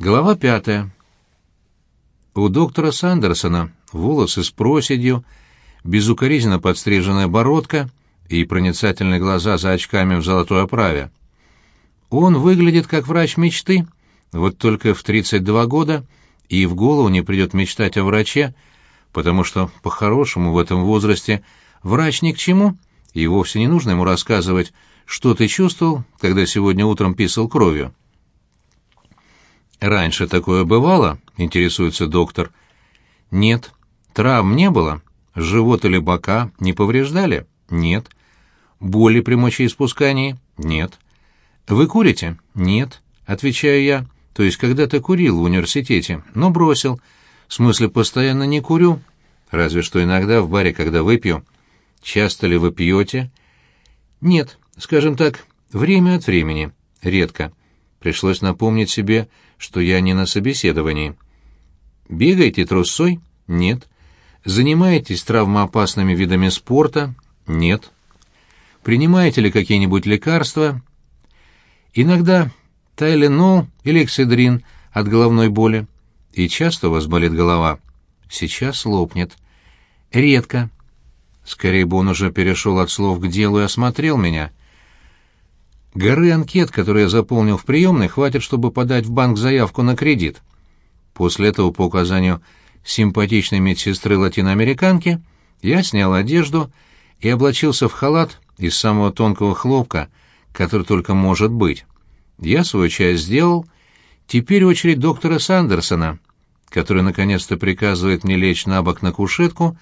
Глава пятая. У доктора Сандерсона волосы с проседью, безукоризненно подстриженная бородка и проницательные глаза за очками в золотой оправе. Он выглядит как врач мечты, вот только в 32 года и в голову не придет мечтать о враче, потому что, по-хорошему, в этом возрасте врач ни к чему, и вовсе не нужно ему рассказывать, что ты чувствовал, когда сегодня утром писал кровью. «Раньше такое бывало?» — интересуется доктор. «Нет. Травм не было? Живот или бока не повреждали? Нет. Боли при мочеиспускании? Нет. Вы курите? Нет. Отвечаю я. То есть когда-то курил в университете, но бросил. В смысле, постоянно не курю. Разве что иногда в баре, когда выпью. Часто ли вы пьете? Нет. Скажем так, время от времени. Редко. Пришлось напомнить себе, что я не на собеседовании. Бегаете трусой? Нет. Занимаетесь травмоопасными видами спорта? Нет. Принимаете ли какие-нибудь лекарства? Иногда тайленол или экседрин от головной боли. И часто у вас болит голова? Сейчас лопнет. Редко. Скорее бы он уже перешел от слов к делу и осмотрел меня. Горы анкет, которые я заполнил в приемной, хватит, чтобы подать в банк заявку на кредит. После этого, по указанию симпатичной медсестры латиноамериканки, я снял одежду и облачился в халат из самого тонкого хлопка, который только может быть. Я свою часть сделал. Теперь очередь доктора Сандерсона, который наконец-то приказывает мне лечь на бок на кушетку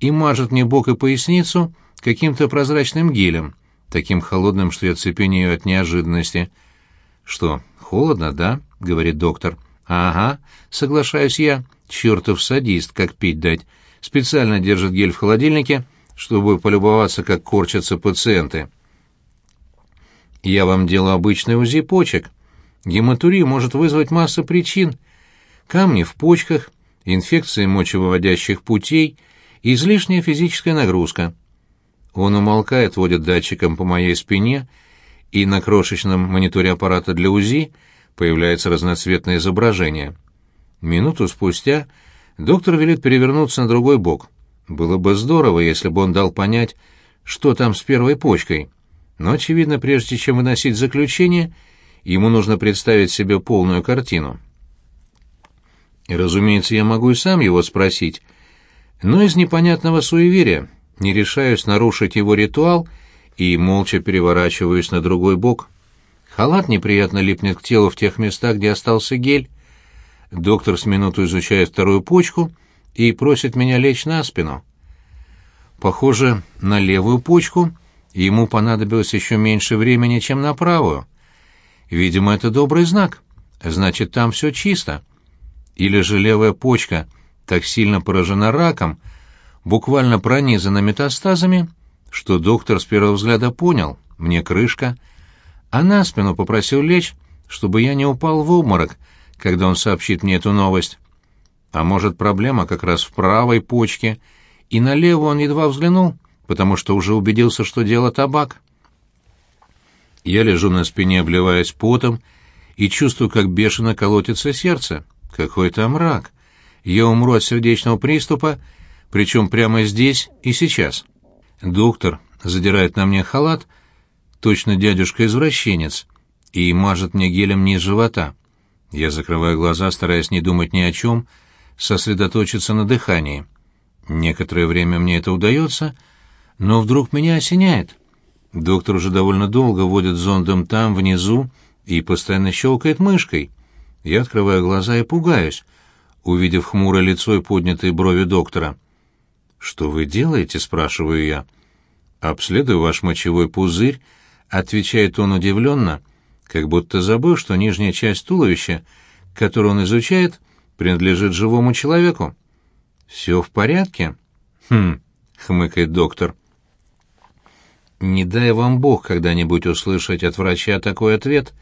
и мажет мне бок и поясницу каким-то прозрачным гелем — таким холодным, что я цепенею от неожиданности. «Что, холодно, да?» — говорит доктор. «Ага», — соглашаюсь я. «Чертов садист, как пить дать. Специально держит гель в холодильнике, чтобы полюбоваться, как корчатся пациенты». «Я вам делаю обычный УЗИ почек. Гематурия может вызвать массу причин. Камни в почках, инфекции мочевыводящих путей, излишняя физическая нагрузка». Он умолкает, водит датчиком по моей спине, и на крошечном мониторе аппарата для УЗИ появляется разноцветное изображение. Минуту спустя доктор велит перевернуться на другой бок. Было бы здорово, если бы он дал понять, что там с первой почкой. Но, очевидно, прежде чем выносить заключение, ему нужно представить себе полную картину. Разумеется, я могу и сам его спросить, но из непонятного суеверия не решаюсь нарушить его ритуал и молча переворачиваюсь на другой бок. Халат неприятно липнет к телу в тех местах, где остался гель. Доктор с минуту изучает вторую почку и просит меня лечь на спину. Похоже, на левую почку ему понадобилось еще меньше времени, чем на правую. Видимо, это добрый знак. Значит, там все чисто. Или же левая почка так сильно поражена раком, буквально пронизана метастазами, что доктор с первого взгляда понял, мне крышка, а на спину попросил лечь, чтобы я не упал в обморок, когда он сообщит мне эту новость. А может, проблема как раз в правой почке, и на левую он едва взглянул, потому что уже убедился, что дело табак. Я лежу на спине, обливаясь потом, и чувствую, как бешено колотится сердце. Какой-то мрак. Я умру от сердечного приступа, причем прямо здесь и сейчас. Доктор задирает на мне халат, точно дядюшка-извращенец, и мажет мне гелем низ живота. Я закрываю глаза, стараясь не думать ни о чем, сосредоточиться на дыхании. Некоторое время мне это удается, но вдруг меня осеняет. Доктор уже довольно долго водит зондом там, внизу, и постоянно щелкает мышкой. Я открываю глаза и пугаюсь, увидев хмурое лицо и поднятые брови доктора. «Что вы делаете?» — спрашиваю я. «Обследую ваш мочевой пузырь», — отвечает он удивленно, как будто забыл, что нижняя часть туловища, которую он изучает, принадлежит живому человеку. «Все в порядке?» «Хм», — хмыкает доктор. «Не дай вам Бог когда-нибудь услышать от врача такой ответ.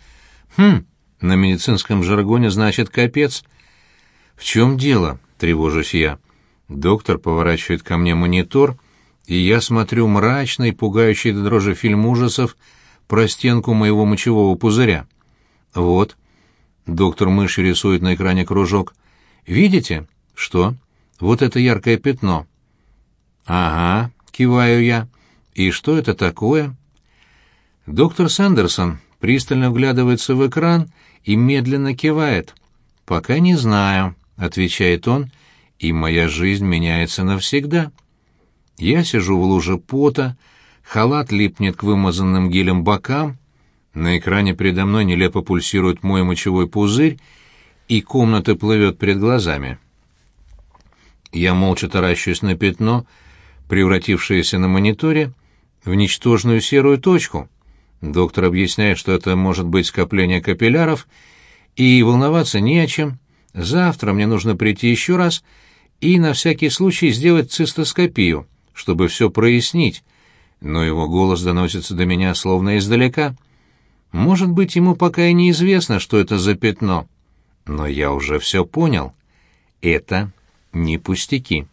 Хм, на медицинском жаргоне значит капец». «В чем дело?» — тревожусь я. Доктор поворачивает ко мне монитор, и я смотрю мрачный, пугающий до дрожи фильм ужасов про стенку моего мочевого пузыря. Вот. Доктор мышью рисует на экране кружок. «Видите?» «Что?» «Вот это яркое пятно». «Ага», — киваю я. «И что это такое?» Доктор Сандерсон пристально вглядывается в экран и медленно кивает. «Пока не знаю», — отвечает он, — «и моя жизнь меняется навсегда». Я сижу в луже пота, халат липнет к вымазанным гелем бокам, на экране передо мной нелепо пульсирует мой мочевой пузырь, и комната плывет перед глазами. Я молча таращусь на пятно, превратившееся на мониторе в ничтожную серую точку. Доктор объясняет, что это может быть скопление капилляров, и волноваться не о чем. Завтра мне нужно прийти еще раз и на всякий случай сделать цистоскопию, чтобы все прояснить, но его голос доносится до меня словно издалека. Может быть, ему пока и неизвестно, что это за пятно, но я уже все понял. Это не пустяки.